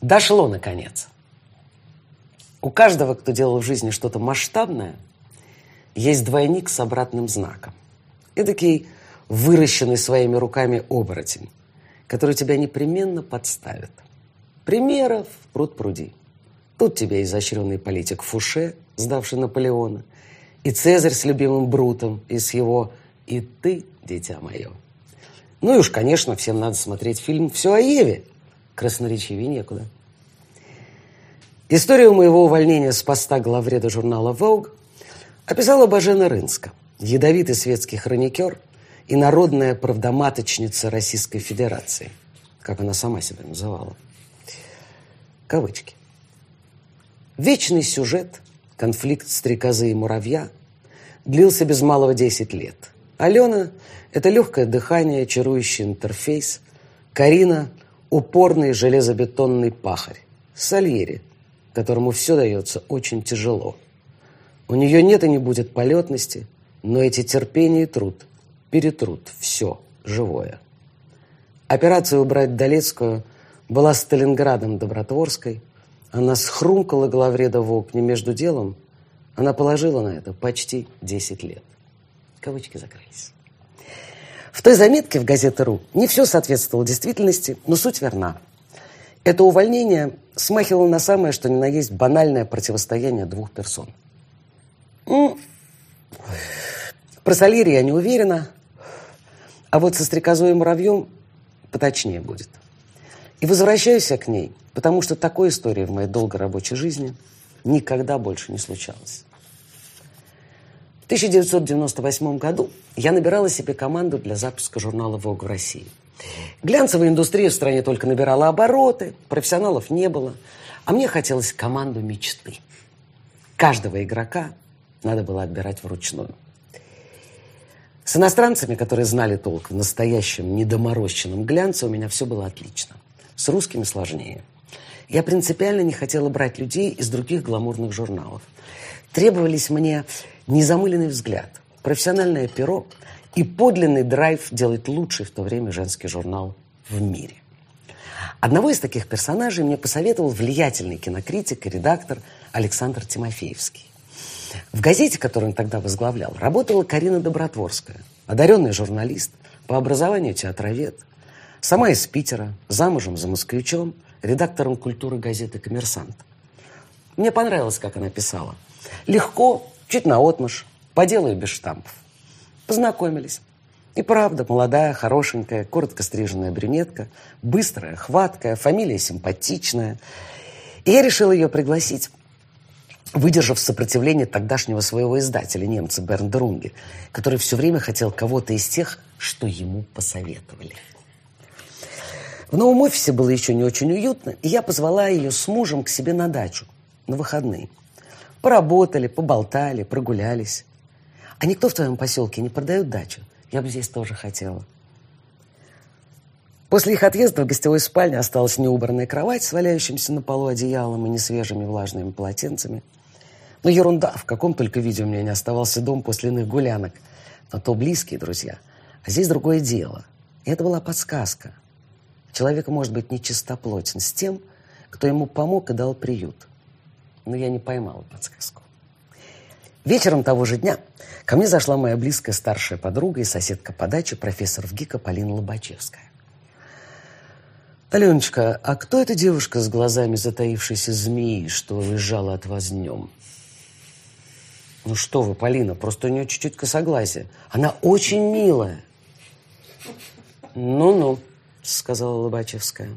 Дошло, наконец. У каждого, кто делал в жизни что-то масштабное, есть двойник с обратным знаком. Эдакий выращенный своими руками оборотень, который тебя непременно подставит. Примеров пруд пруди. Тут тебе изощренный политик Фуше, сдавший Наполеона, и Цезарь с любимым Брутом, и с его «И ты, дитя мое». Ну и уж, конечно, всем надо смотреть фильм «Все о Еве». Красноречивее некуда. Историю моего увольнения с поста главреда журнала Vogue описала Бажена Рынска, ядовитый светский хроникер и народная правдоматочница Российской Федерации, как она сама себя называла. Кавычки. Вечный сюжет, конфликт стрекозы и муравья, длился без малого 10 лет. Алена – это легкое дыхание, чарующий интерфейс. Карина – упорный железобетонный пахарь. Сальери, которому все дается очень тяжело. У нее нет и не будет полетности, но эти терпение и труд перетрут все живое. Операция «Убрать Долецкую» была Сталинградом Добротворской. Она схрумкала главреда в окне между делом. Она положила на это почти 10 лет. Кавычки закрылись. В той заметке в газете «Ру» не все соответствовало действительности, но суть верна. Это увольнение смахивало на самое, что ни на есть, банальное противостояние двух персон. Про Сальери я не уверена, а вот со стрекозой и муравьем поточнее будет. И возвращаюсь я к ней, потому что такой истории в моей долгой рабочей жизни никогда больше не случалось. В 1998 году я набирала себе команду для запуска журнала «Vogue» в России. Глянцевая индустрия в стране только набирала обороты, профессионалов не было, а мне хотелось команду мечты. Каждого игрока надо было отбирать вручную. С иностранцами, которые знали толк в настоящем недоморощенном глянце, у меня все было отлично. С русскими сложнее. Я принципиально не хотела брать людей из других гламурных журналов. Требовались мне незамыленный взгляд, профессиональное перо и подлинный драйв делать лучший в то время женский журнал в мире. Одного из таких персонажей мне посоветовал влиятельный кинокритик и редактор Александр Тимофеевский. В газете, которую он тогда возглавлял, работала Карина Добротворская, одаренный журналист, по образованию театровед, сама из Питера, замужем за москвичом, редактором культуры газеты «Коммерсант». Мне понравилось, как она писала. Легко, чуть наотмашь, по делу без штампов. Познакомились. И правда, молодая, хорошенькая, коротко стриженная брюнетка, быстрая, хваткая, фамилия симпатичная. И я решила ее пригласить выдержав сопротивление тогдашнего своего издателя, немца Бернда Рунге, который все время хотел кого-то из тех, что ему посоветовали. В новом офисе было еще не очень уютно, и я позвала ее с мужем к себе на дачу на выходные. Поработали, поболтали, прогулялись. А никто в твоем поселке не продает дачу? Я бы здесь тоже хотела. После их отъезда в гостевой спальне осталась неубранная кровать с валяющимся на полу одеялом и несвежими влажными полотенцами – ну, ерунда, в каком только виде у меня не оставался дом после иных гулянок. Но то близкие друзья. А здесь другое дело. И это была подсказка. Человек может быть нечистоплотен с тем, кто ему помог и дал приют. Но я не поймала подсказку. Вечером того же дня ко мне зашла моя близкая старшая подруга и соседка по даче, профессор ВГИКа Полина Лобачевская. «Аленочка, а кто эта девушка с глазами затаившейся змеи, что лежала от вас днем?» Ну что вы, Полина, просто у нее чуть-чуть косоглазие. Она очень милая. Ну-ну, сказала Лобачевская.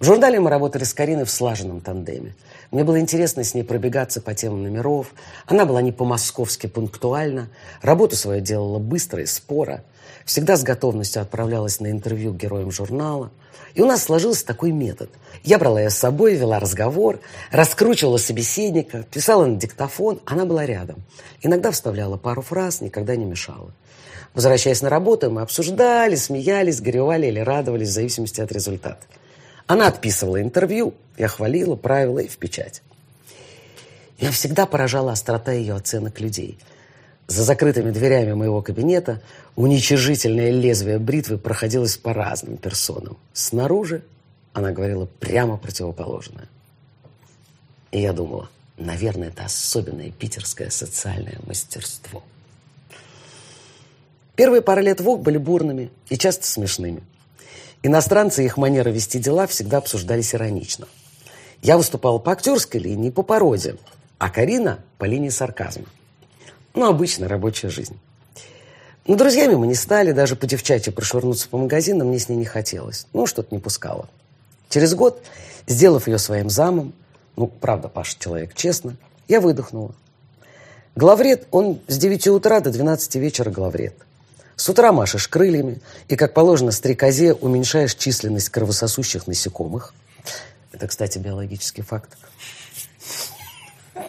В журнале мы работали с Кариной в слаженном тандеме. Мне было интересно с ней пробегаться по темам номеров. Она была не по-московски пунктуальна. Работу свою делала быстро и споро. Всегда с готовностью отправлялась на интервью к героям журнала. И у нас сложился такой метод. Я брала ее с собой, вела разговор, раскручивала собеседника, писала на диктофон, она была рядом. Иногда вставляла пару фраз, никогда не мешала. Возвращаясь на работу, мы обсуждали, смеялись, горевали или радовались в зависимости от результата. Она отписывала интервью, я хвалила, правила и в печать. Я всегда поражала острота ее оценок людей – за закрытыми дверями моего кабинета уничижительное лезвие бритвы проходилось по разным персонам. Снаружи она говорила прямо противоположное. И я думала, наверное, это особенное питерское социальное мастерство. Первые пару лет ВОК были бурными и часто смешными. Иностранцы и их манера вести дела всегда обсуждались иронично. Я выступала по актерской линии, по породе, а Карина по линии сарказма. Ну, обычная рабочая жизнь. Но друзьями мы не стали, даже по девчачьи прошвырнуться по магазинам мне с ней не хотелось. Ну, что-то не пускало. Через год, сделав ее своим замом, ну, правда, Паша человек честно, я выдохнула. Главред, он с 9 утра до 12 вечера главред. С утра машешь крыльями и, как положено стрекозе, уменьшаешь численность кровососущих насекомых. Это, кстати, биологический факт.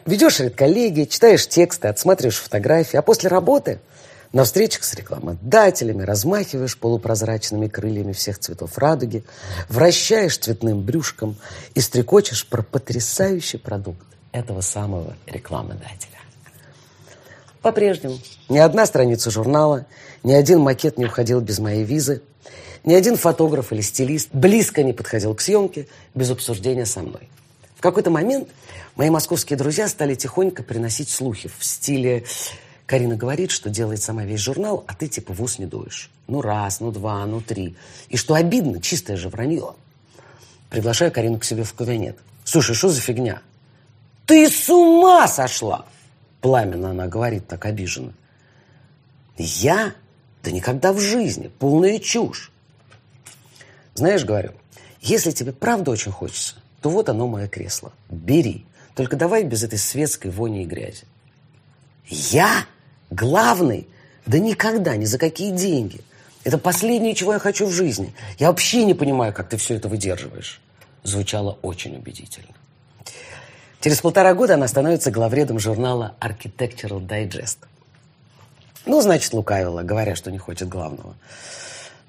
Ведешь редколлегии, читаешь тексты, отсматриваешь фотографии, а после работы на встречах с рекламодателями размахиваешь полупрозрачными крыльями всех цветов радуги, вращаешь цветным брюшком и стрекочешь про потрясающий продукт этого самого рекламодателя. По-прежнему ни одна страница журнала, ни один макет не уходил без моей визы, ни один фотограф или стилист близко не подходил к съемке без обсуждения со мной. В какой-то момент мои московские друзья стали тихонько приносить слухи в стиле «Карина говорит, что делает сама весь журнал, а ты типа в ус не дуешь. Ну раз, ну два, ну три. И что обидно, чистое же вранье». Приглашаю Карину к себе в кабинет. «Слушай, что за фигня?» «Ты с ума сошла!» Пламенно она говорит так обиженно. Я? Да никогда в жизни. Полная чушь. Знаешь, говорю, если тебе правда очень хочется, то вот оно мое кресло. Бери. Только давай без этой светской вони и грязи. Я? Главный? Да никогда, ни за какие деньги. Это последнее, чего я хочу в жизни. Я вообще не понимаю, как ты все это выдерживаешь. Звучало очень убедительно. Через полтора года она становится главредом журнала Architectural Digest. Ну, значит, лукавила, говоря, что не хочет главного.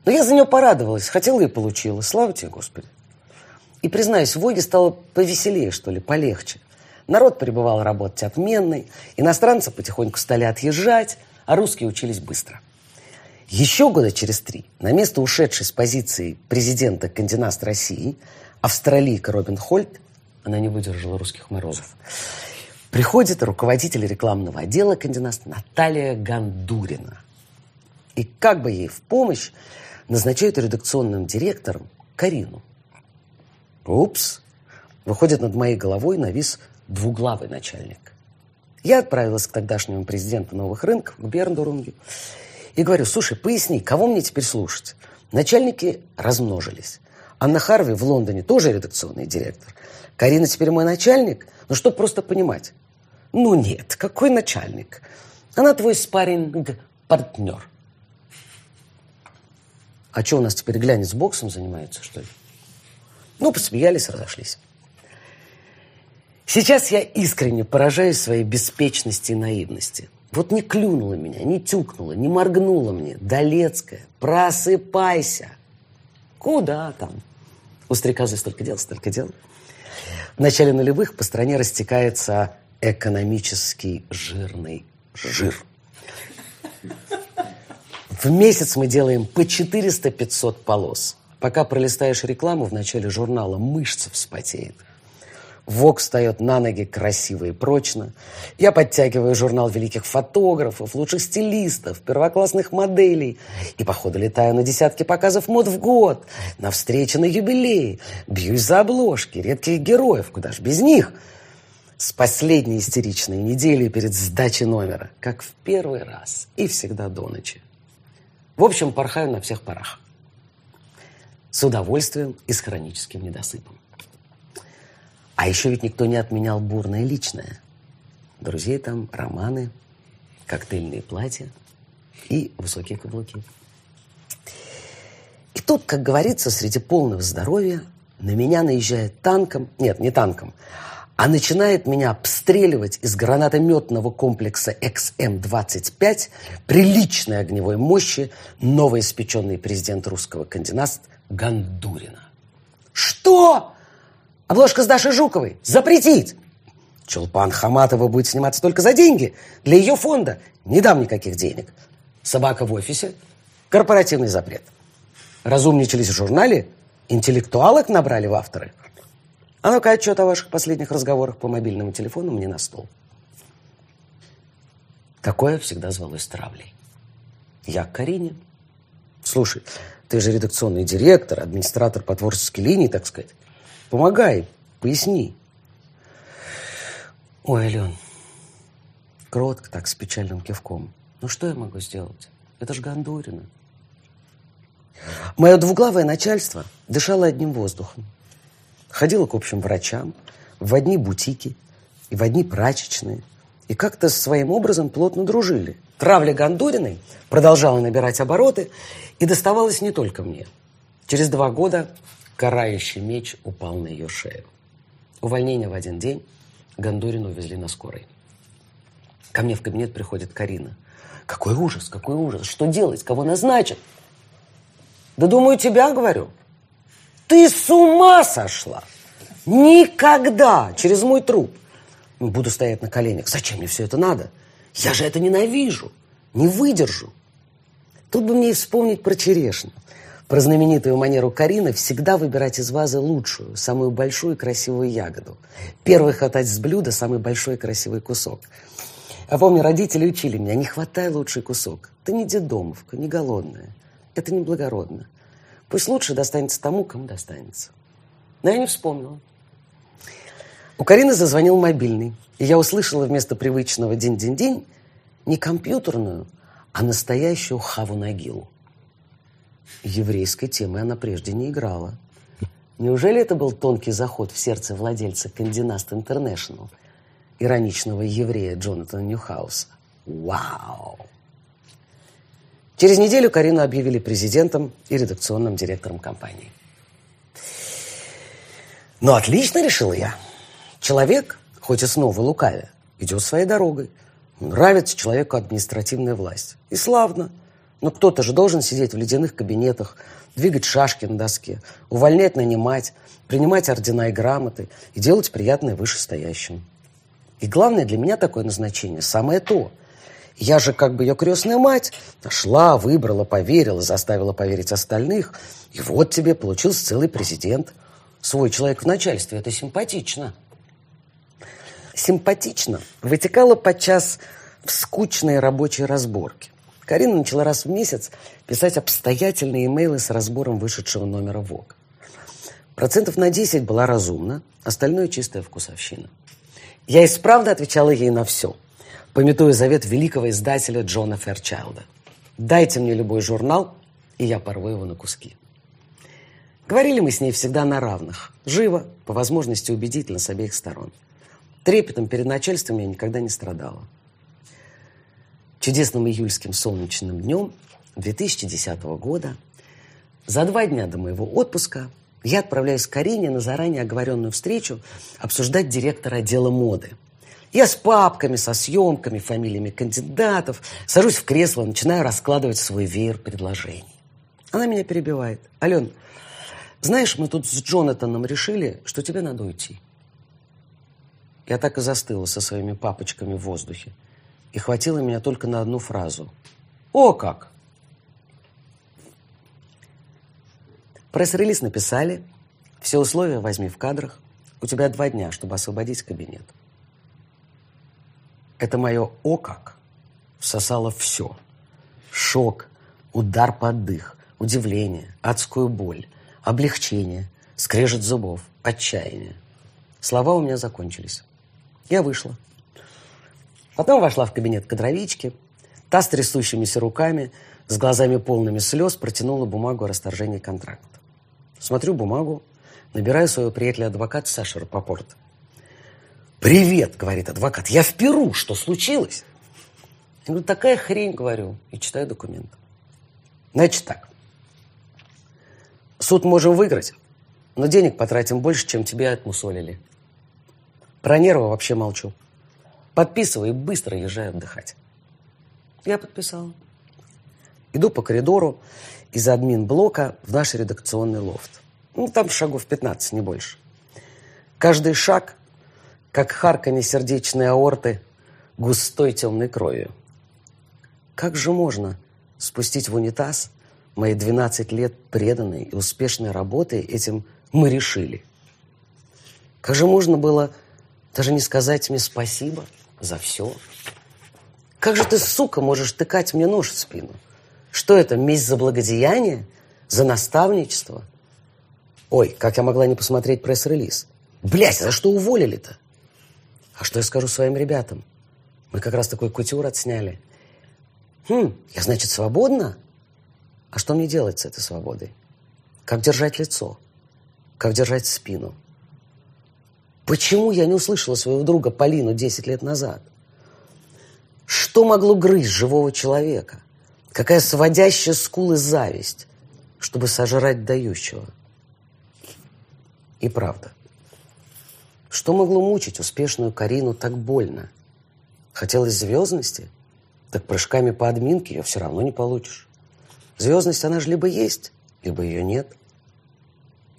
Но я за нее порадовалась, хотела и получила. Слава тебе, Господи. И, признаюсь, в Воге стало повеселее, что ли, полегче. Народ пребывал работать отменный, иностранцы потихоньку стали отъезжать, а русские учились быстро. Еще года через три на место ушедшей с позиции президента Кандинаст России австралийка Робин Хольт она не выдержала русских морозов. Приходит руководитель рекламного отдела кандидат Наталья Гандурина. И как бы ей в помощь назначают редакционным директором Карину. Упс! Выходит, над моей головой навис двуглавый начальник. Я отправилась к тогдашнему президенту новых рынков, к Берндурунгу, и говорю, слушай, поясни, кого мне теперь слушать? Начальники размножились. Анна Харви в Лондоне тоже редакционный директор. Карина теперь мой начальник? Ну, чтобы просто понимать. Ну, нет, какой начальник? Она твой спарринг-партнер. А что у нас теперь глянец боксом занимается, что ли? Ну, посмеялись, разошлись. Сейчас я искренне поражаюсь своей беспечности и наивности. Вот не клюнула меня, не тюкнула, не моргнула мне. Долецкая, просыпайся. Куда там? У стрекозы столько дел, столько дел. В начале нулевых по стране растекается экономический жирный жир. В месяц мы делаем по 400-500 полос. Пока пролистаешь рекламу в начале журнала, мышца вспотеет. ВОК встает на ноги красиво и прочно. Я подтягиваю журнал великих фотографов, лучших стилистов, первоклассных моделей. И, походу, летаю на десятки показов мод в год, на встречи на юбилей. Бьюсь за обложки, редких героев, куда ж без них. С последней истеричной недели перед сдачей номера, как в первый раз и всегда до ночи. В общем, порхаю на всех парах. С удовольствием и с хроническим недосыпом. А еще ведь никто не отменял бурное личное. Друзей там, романы, коктейльные платья и высокие каблуки. И тут, как говорится, среди полного здоровья на меня наезжает танком, нет, не танком, а начинает меня обстреливать из гранатометного комплекса XM-25 приличной огневой мощи новоиспеченный президент русского кандидата Гандурина. Что? Обложка с Дашей Жуковой. Запретить! Чулпан Хаматова будет сниматься только за деньги. Для ее фонда не дам никаких денег. Собака в офисе. Корпоративный запрет. Разумничались в журнале. Интеллектуалок набрали в авторы? А ну-ка, отчет о ваших последних разговорах по мобильному телефону мне на стол. Такое всегда звалось травлей. Я к Карине. Слушай, ты же редакционный директор, администратор по творческой линии, так сказать. Помогай, поясни. Ой, Ален, кротко так, с печальным кивком. Ну что я могу сделать? Это ж Гондурина. Мое двуглавое начальство дышало одним воздухом. Ходило к общим врачам, в одни бутики и в одни прачечные. И как-то своим образом плотно дружили. Травля Гондуриной продолжала набирать обороты и доставалась не только мне. Через два года карающий меч упал на ее шею. Увольнение в один день Гондурину увезли на скорой. Ко мне в кабинет приходит Карина. Какой ужас, какой ужас. Что делать? Кого назначат? Да думаю, тебя говорю. Ты с ума сошла? Никогда через мой труп. Буду стоять на коленях. Зачем мне все это надо? Я же это ненавижу. Не выдержу. Тут бы мне и вспомнить про черешню. Про знаменитую манеру Карины всегда выбирать из вазы лучшую, самую большую и красивую ягоду. Первый хватать с блюда самый большой и красивый кусок. Я помню, родители учили меня, не хватай лучший кусок. Ты не дедомовка, не голодная. Это неблагородно. Пусть лучше достанется тому, кому достанется. Но я не вспомнила. У Карины зазвонил мобильный, и я услышала вместо привычного день-день-день не компьютерную, а настоящую Хаву Нагилу. Еврейской темы она прежде не играла. Неужели это был тонкий заход в сердце владельца Кандинаст Интернешнл, ироничного еврея Джонатана Ньюхауса? Вау! Через неделю Карину объявили президентом и редакционным директором компании. Ну, отлично, решила я. Человек, хоть и снова лукавя, идет своей дорогой. Нравится человеку административная власть. И славно. Но кто-то же должен сидеть в ледяных кабинетах, двигать шашки на доске, увольнять, нанимать, принимать ордена и грамоты и делать приятное вышестоящим. И главное для меня такое назначение – самое то – я же как бы ее крестная мать. Нашла, выбрала, поверила, заставила поверить остальных. И вот тебе получился целый президент. Свой человек в начальстве. Это симпатично. Симпатично вытекало подчас в скучные рабочие разборки. Карина начала раз в месяц писать обстоятельные имейлы с разбором вышедшего номера ВОК. Процентов на 10 была разумна, остальное чистая вкусовщина. Я исправно отвечала ей на все – пометуя завет великого издателя Джона Ферчайлда. «Дайте мне любой журнал, и я порву его на куски». Говорили мы с ней всегда на равных, живо, по возможности убедительно с обеих сторон. Трепетом перед начальством я никогда не страдала. Чудесным июльским солнечным днем 2010 года, за два дня до моего отпуска, я отправляюсь к Карине на заранее оговоренную встречу обсуждать директора отдела моды – я с папками, со съемками, фамилиями кандидатов сажусь в кресло, начинаю раскладывать свой веер предложений. Она меня перебивает. Ален, знаешь, мы тут с Джонатаном решили, что тебе надо уйти. Я так и застыла со своими папочками в воздухе. И хватило меня только на одну фразу. О, как! Пресс-релиз написали. Все условия возьми в кадрах. У тебя два дня, чтобы освободить кабинет. Это мое «о как» всосало все. Шок, удар под дых, удивление, адскую боль, облегчение, скрежет зубов, отчаяние. Слова у меня закончились. Я вышла. Потом вошла в кабинет кадровички. Та с трясущимися руками, с глазами полными слез, протянула бумагу о расторжении контракта. Смотрю бумагу, набираю своего приятеля-адвоката Саша Рапопорта. «Привет», — говорит адвокат, — «я в Перу, что случилось?» Я говорю, такая хрень, говорю, и читаю документ. Значит так, суд можем выиграть, но денег потратим больше, чем тебе отмусолили. Про нервы вообще молчу. Подписывай быстро езжай отдыхать. Я подписала. Иду по коридору из админ-блока в наш редакционный лофт. Ну, там шагов 15, не больше. Каждый шаг как харканье сердечной аорты густой темной кровью. Как же можно спустить в унитаз мои 12 лет преданной и успешной работы этим мы решили. Как же можно было даже не сказать мне спасибо за все? Как же ты, сука, можешь тыкать мне нож в спину? Что это, месть за благодеяние? За наставничество? Ой, как я могла не посмотреть пресс-релиз? Блять, за что уволили-то? А что я скажу своим ребятам? Мы как раз такой кутюр отсняли. Хм, я, значит, свободна? А что мне делать с этой свободой? Как держать лицо? Как держать спину? Почему я не услышала своего друга Полину 10 лет назад? Что могло грызть живого человека? Какая сводящая скулы зависть, чтобы сожрать дающего? И правда. Что могло мучить успешную Карину так больно? Хотелось звездности? Так прыжками по админке ее все равно не получишь. Звездность, она же либо есть, либо ее нет.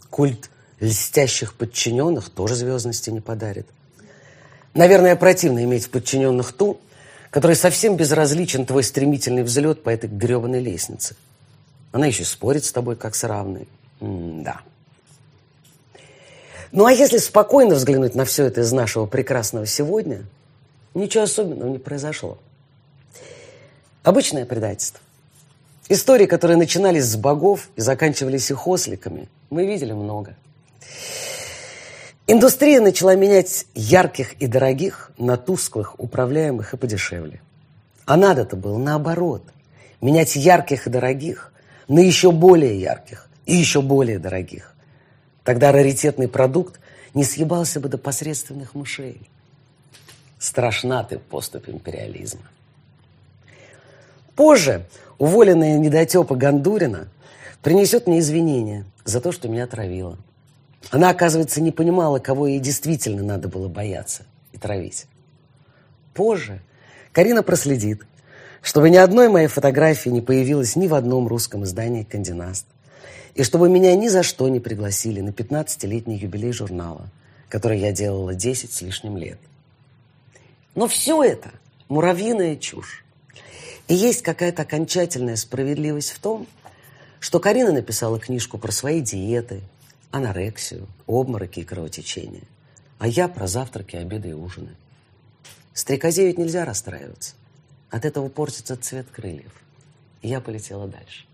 Культ льстящих подчиненных тоже звездности не подарит. Наверное, противно иметь в подчиненных ту, которой совсем безразличен твой стремительный взлет по этой гребаной лестнице. Она еще спорит с тобой, как с равной. М да. Ну а если спокойно взглянуть на все это из нашего прекрасного сегодня, ничего особенного не произошло. Обычное предательство. Истории, которые начинались с богов и заканчивались их осликами, мы видели много. Индустрия начала менять ярких и дорогих на тусклых, управляемых и подешевле. А надо-то было наоборот. Менять ярких и дорогих на еще более ярких и еще более дорогих. Тогда раритетный продукт не съебался бы до посредственных мышей. Страшна ты поступь империализма. Позже уволенная недотепа Гондурина принесет мне извинения за то, что меня травила. Она, оказывается, не понимала, кого ей действительно надо было бояться и травить. Позже Карина проследит, чтобы ни одной моей фотографии не появилось ни в одном русском издании «Кандинаст», и чтобы меня ни за что не пригласили на 15-летний юбилей журнала, который я делала 10 с лишним лет. Но все это муравьиная чушь. И есть какая-то окончательная справедливость в том, что Карина написала книжку про свои диеты, анорексию, обмороки и кровотечения, а я про завтраки, обеды и ужины. Стрекозе ведь нельзя расстраиваться. От этого портится цвет крыльев. И я полетела дальше.